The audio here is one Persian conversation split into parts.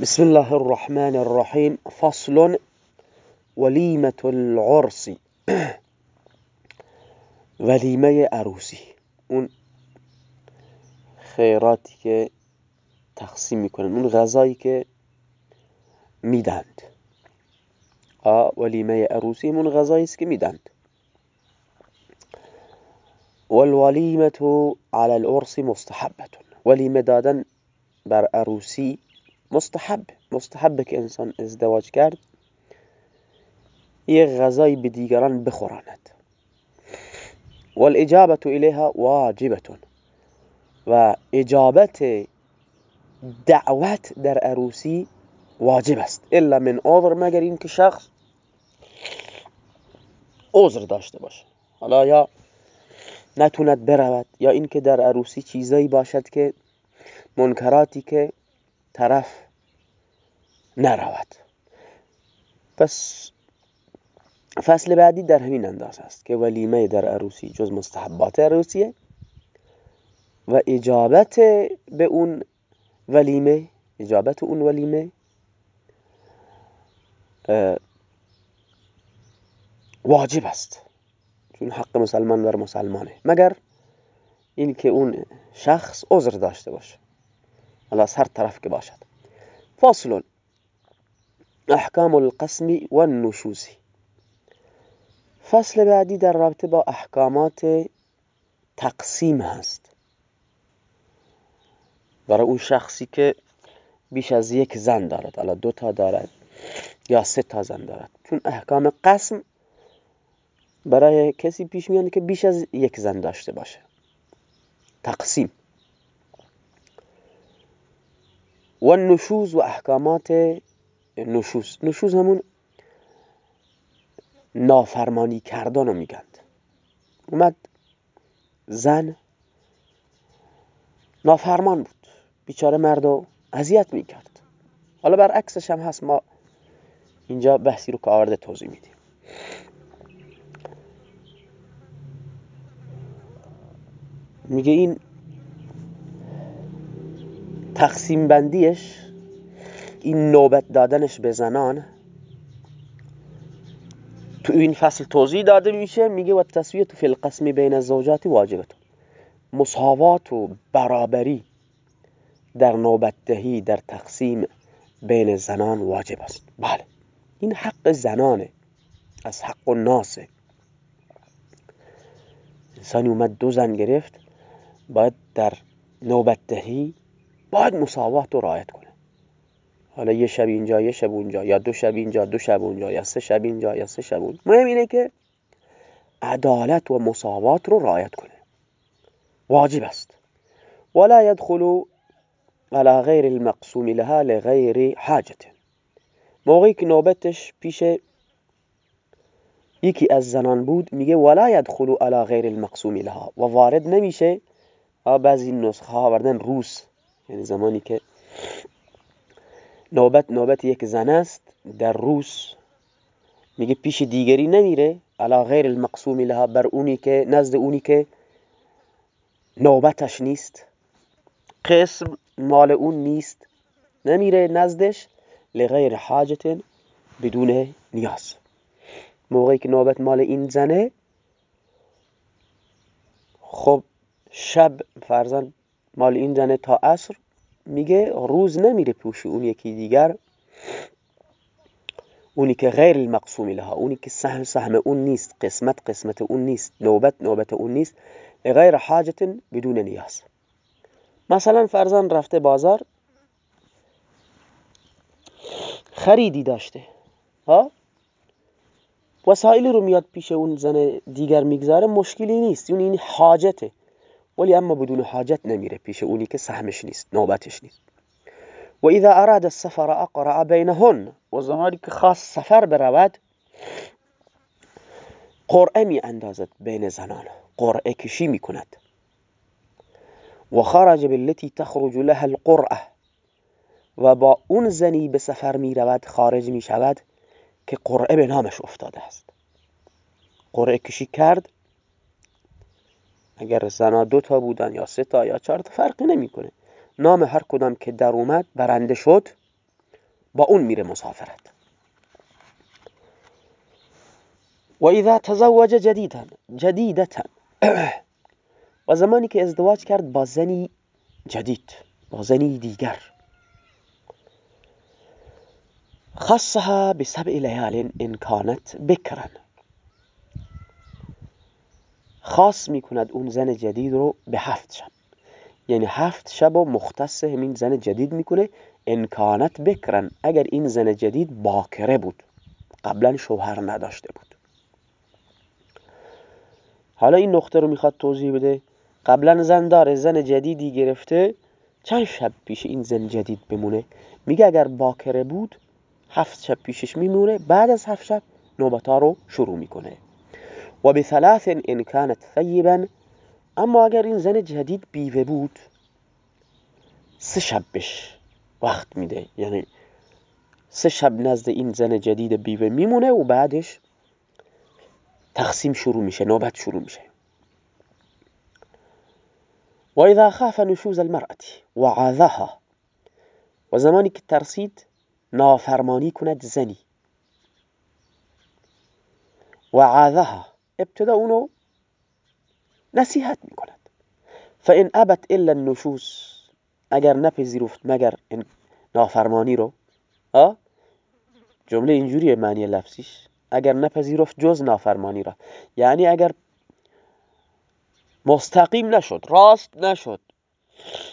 بسم الله الرحمن الرحیم فصل ولیمت العرس ولیمه عروسی اون خیراتی که تقسیم می‌کنن اون غذایی که میدند ولیمه عروسی اون غذایی است که میدند والولیمه على العرس مستحبه ولیمه دادن بر عروسی مستحب مستحبه که انسان ازدواج کرد یک غذایی به دیگران بخوراند. والاجابه الیها واجبه و اجابت دعوت در عروسی واجب است. الا من عذر مگر این که شخص عذر داشته باشه. حالا یا نتوند برود یا اینکه در عروسی چیزایی باشد که منکراتی که طرف نرود. پس فصل بعدی در همین انداز است که ولیمه در عروسی جز مستحبات عروسیه و اجابت به اون ولیمه اجابت اون ولیمه واجب است. چون حق مسلمان بر مسلمانه. مگر اینکه اون شخص عذر داشته باشه. حالا از هر طرف که باشد. فاصل احکام القسم و النشوزی فصل بعدی در رابطه با احکامات تقسیم هست. برای اون شخصی که بیش از یک زن دارد حالا دو تا دارد یا سه تا زن دارد. چون احکام قسم برای کسی پیش میاد که بیش از یک زن داشته باشه. تقسیم. و نشوز و احکامات نشوز. نشوز همون نافرمانی کردن رو میگند. اومد زن نافرمان بود. بیچاره مردو اذیت می‌کرد. حالا برعکسش هم هست. ما اینجا بحثی رو که توضیح میدیم. میگه این تقسیم بندیش این نوبت دادنش به زنان تو این فصل توضیح داده میشه میگه و تصویت فی القسم بین الزوجات واجبت مساوات و برابری در نوبت دهی در تقسیم بین زنان واجب است. بله. این حق زنانه. از حق الناسه انسانی اومد دو زن گرفت. باید در نوبت دهی باید مساوات رو رعایت کنه. حالا یه شب اینجا یه شب اونجا یا دو شب اینجا دو شب اونجا یا سه شب اینجا یا سه شب اونجا مهم اینه که عدالت و مساوات رو رعایت کنه. واجب است. ولا يدخل على غیر المقسوم لها لغیر حاجت موقعی که نوبتش پیش یکی از زنان بود میگه ولا يدخل على غیر المقسوم لها. و وارد نمیشه. بعضی نسخه ها آوردن روس. یعنی زمانی که نوبت نوبت یک زن است در روس. میگه پیش دیگری نمیره. علا غیر المقسوم لها بر اونی که نزد اونی که نوبتش نیست. قسم مال اون نیست. نمیره نزدش لغیر حاجت بدون نیاز. موقعی که نوبت مال این زنه خب شب فرزن مال این زنه تا عصر میگه روز نمیره پوش اون یکی دیگر اونی که غیر المقسوم لها اونی که سهم سهم اون نیست قسمت قسمت اون نیست نوبت نوبت اون نیست غیر حاجت بدون نیاز. مثلا فرزن رفته بازار خریدی داشته ها؟ وسایلی رو میاد پیش اون زن دیگر می‌گذاره مشکلی نیست اون این حاجته. ولی اما بدون حاجت نمیره پیش اونی که سهمش نیست نوبتش نیست. و اذا اراد السفر اقرع بینهن و زمانی که خاص سفر برود قرعه می اندازد بین زنان قرعه کشی می کند. و خرج بالتي تخرج لها القرعه و با اون زنی به سفر می رود خارج می شود که قرعه به نامش افتاده است. قرعه کشی کرد اگر زنا دو تا بودن یا سه تا یا چهار تا فرقی نمی‌کنه. نام هر کدام که در اومد برنده شد با اون میره مسافرت. و اذا تزوج جدیدا جدیدتا. و زمانی که ازدواج کرد با زنی جدید با زنی دیگر. خصها بسبع لیال ان كانت بکرن خاص می‌کند اون زن جدید رو به هفت شب. یعنی هفت شب و مختص همین زن جدید می‌کنه. انکانت بکرن. اگر این زن جدید باکره بود. قبلا شوهر نداشته بود. حالا این نقطه رو می‌خواد توضیح بده. قبلا زن داره زن جدیدی گرفته. چند شب پیش این زن جدید بمونه؟ میگه اگر باکره بود هفت شب پیشش میمونه. بعد از هفت شب نوبتا رو شروع می‌کنه. و به ثلاث إن كانت ثیبا أما اگر این زن جدید بیوه بود. سه شب بش وقت میده. یعنی سه شب نزد این زن جدید بیوه میمونه و بعدش تقسیم شروع میشه نوبت شروع میشه. و اذا خاف نشوز المرأة وعاذها و زمانی که ترسید نافرمانی کند زنی. و عاذها ابتدا اونو نصیحت می‌کند. فان ابت الا النشوز اگر نپذیرفت مگر نافرمانی رو. جمله اینجوریه معنی لفظیش. اگر نپذیرفت جز نافرمانی را. یعنی اگر مستقیم نشد راست نشد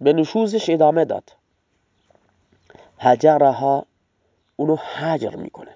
به نشوزش ادامه داد هجرها اونو حجر می‌کنه.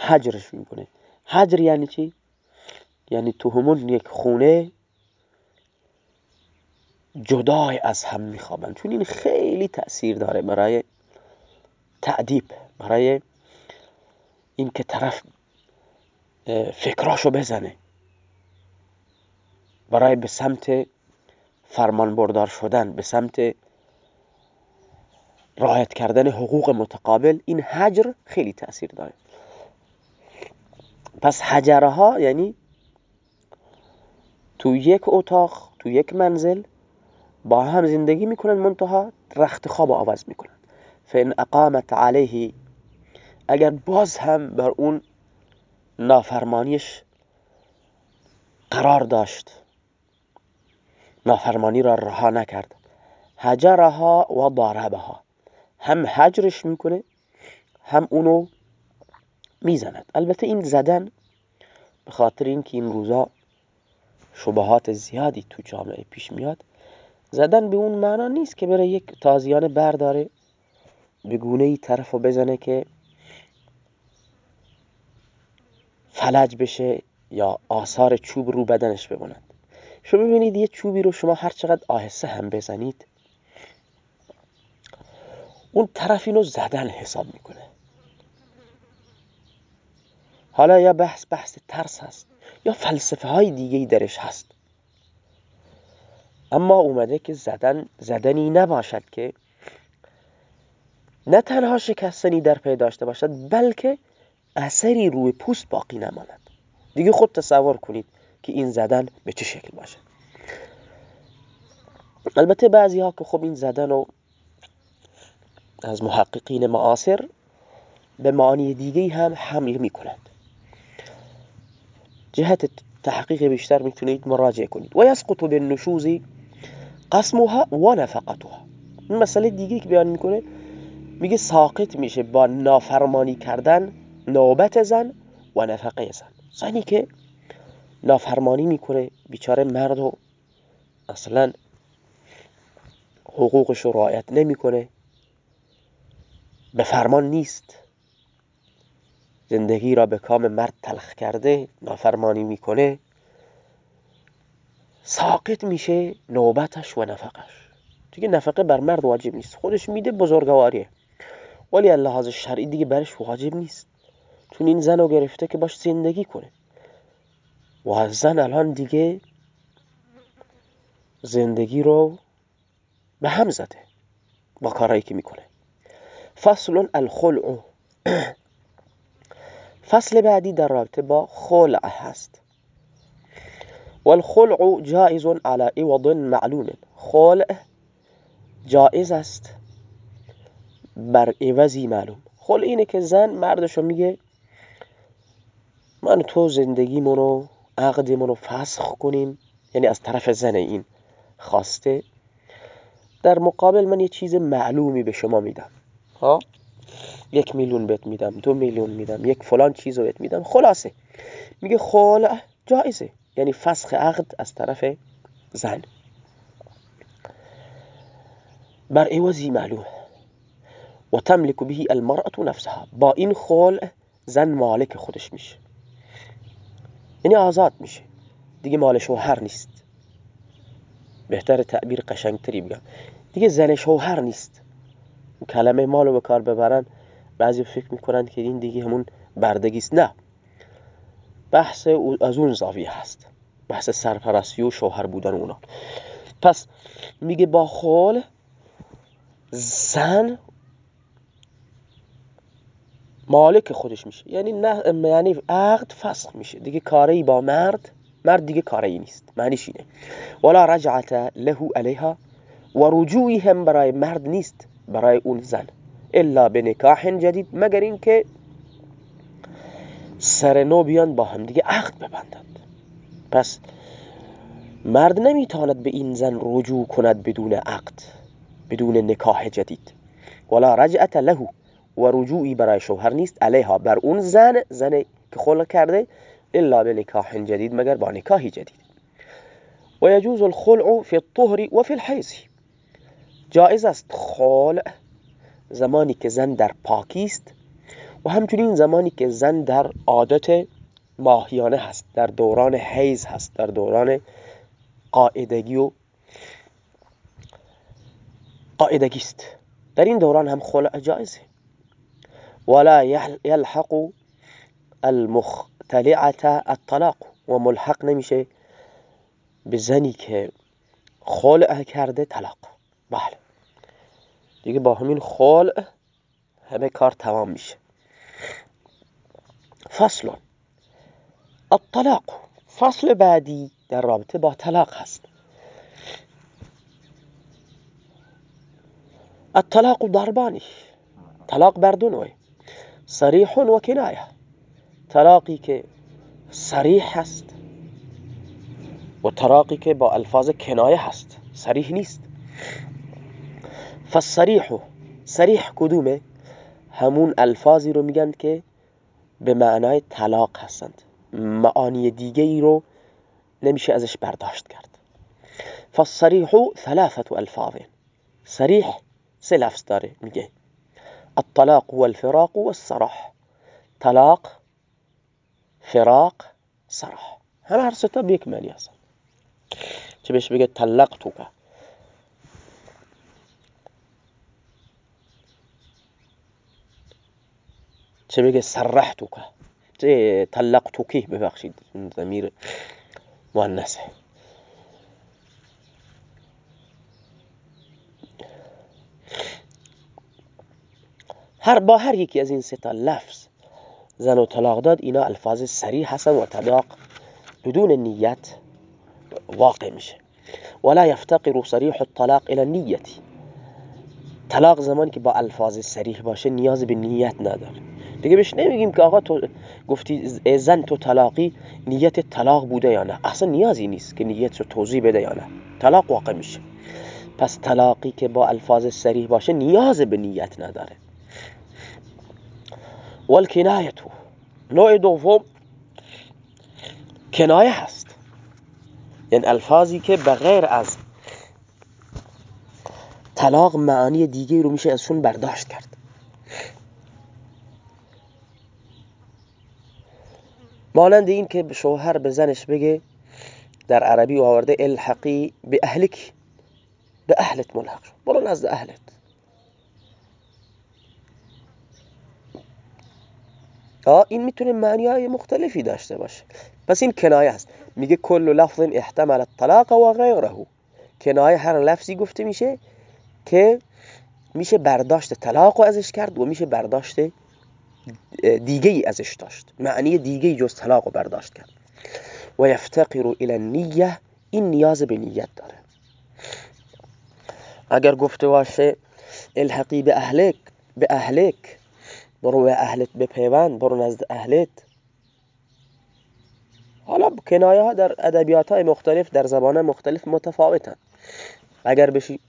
حجرش می‌کنه. حجر یعنی چی؟ یعنی تو همون یک خونه جدای از هم میخوابن. چون این خیلی تأثیر داره برای تعدیب برای اینکه طرف فکراشو بزنه. برای به سمت فرمان بردار شدن به سمت رعایت کردن حقوق متقابل این حجر خیلی تأثیر داره. پس حجره ها یعنی تو یک اتاق تو یک منزل با هم زندگی می‌کنن منتها رخت خواب آواز می‌کنن. فان اقامت علیه اگر باز هم بر اون نافرمانیش قرار داشت نافرمانی را رها نکرد. هجرها و ضربها هم حجرش می‌کنه هم اونو می‌زند. البته این زدن به خاطر اینکه این روزا شبهات زیادی تو جامعه پیش میاد زدن به اون معنا نیست که بره یک تازیانه برداره به گونه ای طرف بزنه که فلج بشه یا آثار چوب رو بدنش بموند شما ببینید یه چوبی رو شما هر چقدر آهسته هم بزنید اون طرف اینو زدن حساب می‌کنه. حالا یا بحث بحث ترس هست یا فلسفه های دیگه درش هست. اما اومده که زدن زدنی نباشد که نه تنها شکستنی در پی داشته باشد بلکه اثری روی پوست باقی نماند. دیگه خود تصور کنید که این زدن به چه شکل باشه البته بعضی ها که خب این زدن رو از محققین معاصر به معانی دیگه هم حمل می کنند جهت تحقیق بیشتر می‌تونید مراجعه کنید. و یسقط بالنشوز قسمها و نفقتها. این مسئله دیگه که بیان می‌کنه میگه ساقط میشه با نافرمانی کردن نوبت زن و نفقه زن. زنی که نافرمانی می‌کنه بیچاره مرد اصلا حقوقش رو رعایت نمی‌کنه به فرمان نیست. زندگی را به کام مرد تلخ کرده نافرمانی می‌کنه ساقط میشه نوبتش و نفقش. دیگه نفقه بر مرد واجب نیست. خودش میده بزرگواریه. ولی لحاظ شرعی دیگه برش واجب نیست. چون این زن رو گرفته که باش زندگی کنه. و زن الان دیگه زندگی رو به هم زده با کارهایی که می‌کنه. فصل الخلع فصل بعدی در رابطه با خلع هست. والخلع جائز على عوض معلوم خلع جائز است بر عوضی معلوم. خل اینه که زن مردشو میگه من تو زندگیمون رو عقدمون رو فسخ کنیم. یعنی از طرف زن این خواسته. در مقابل من یه چیز معلومی به شما میدم. ها یک میلیون بهت میدم دو میلیون میدم یک فلان چیز رو بهت میدم. خلاصه. میگه خلع جایزه. یعنی فسخ عقد از طرف زن. بر عوضی معلوم. و تملک به المرأة نفسها. با این خلع زن مالک خودش میشه. یعنی آزاد میشه. دیگه مال شوهر نیست. بهتر تعبیر قشنگتری بگم. دیگه زن شوهر نیست. کلمه مالو به کار ببرن. بعضی فکر می‌کنن که این دیگه همون بردگیست نه. بحث از اون زاویه هست. بحث سرپرستی و شوهر بودن اونا. پس میگه با خول زن مالک خودش میشه. یعنی نه یعنی عقد فسخ میشه. دیگه کاری با مرد مرد دیگه کاری نیست. معنیش اینه. ولا رجعت له علیها و رجوعی هم برای مرد نیست برای اون زن. الا به نکاح جدید مگر اینکه سر نو بیان با هم دیگه عقد ببندند پس مرد نمی‌تواند به این زن رجوع کند بدون عقد بدون نکاح جدید. ولا رجعت له و رجوعی برای شوهر نیست علیها. بر اون زن زن که خلق کرده الا به نکاح جدید مگر با نکاح جدید. و یجوز الخلع فی الطهر و فی الحیض. جائز است خلع زمانی که زن در پاکی است و همچنین زمانی که زن در عادت ماهیانه هست در دوران حیز هست در دوران قاعدگی و قاعدگی است. در این دوران هم خلع جایزه. ولا يلحق المختلعة الطلاق و ملحق نمیشه به زنی که خلع کرده طلاق. بله. دیگه با همین خلع همه کار تمام میشه. فصل. الطلاق. فصل بعدی در رابطه با طلاق هست. الطلاق ضربانی. طلاق بر دو صریح و کنایه. طلاقی که صریح هست و طلاقی که با الفاظ کنایه هست. صریح نیست. فالصریح صریح کدومه؟ همون الفاظی رو میگن که به معنای طلاق هستند. معانی دیگه ای رو نمیشه ازش برداشت کرد. فالصریح ثلاثة الفاظ. صریح سه لفظ داره میگه. الطلاق والفراق والصراح. طلاق فراق صراح. همه هر ستا به یک معنی هستن. چه بهش بگه؟ طلقتو که چه بگه سرحتو که چه طلقتو که ببخشید زمیر مؤنثه هر با هر یکی از این سه تا لفظ زن و طلاق داد اینا الفاظ سریح هستن و طلاق بدون نیت واقع میشه. ولا يفتقر صریح الطلاق إلى نیتی. طلاق زمانی که با الفاظ سریح باشه نیاز به نیت نداره. دیگه بهش نمیگیم که آقا تو گفتی زن تو طلاقی نیت طلاق بوده یا نه؟ اصلا نیازی نیست که نیت رو توضیح بده یا نه. طلاق واقع میشه. پس طلاقی که با الفاظ سریح باشه نیاز به نیت نداره. والکنایه نوع دوم کنایه هست. یعنی الفاظی که بغیر از طلاق معانی دیگه رو میشه ازشون برداشت کرد. مانند این که شوهر به زنش بگه در عربی آورده الحقی به اهلک به اهلت ملحق شد برو نزد اهلت. این می‌تونه معنی های مختلفی داشته باشه. پس این کنایه است. میگه کل لفظ احتمل الطلاق و غیره. کنایه هر لفظی گفته میشه که میشه برداشت طلاق ازش کرد و میشه برداشت دیگه ای ازش داشت. معنی دیگه ای جز طلاق رو برداشت کرد. و یفتقر الى النیه این نیاز به نیت داره. اگر گفته باشه الحقی به اهلک به اهلک برو به اهلت بپیوند برو نزد اهلت. حالا کنایه ها در ادبیات های مختلف در زبان مختلف متفاوتن. اگر بشی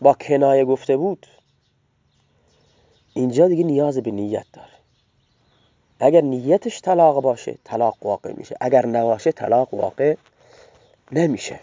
با کنایه گفته بود اینجا دیگه نیاز به نیت داره. اگر نیتش طلاق باشه طلاق واقع میشه. اگر نباشه طلاق واقع نمیشه.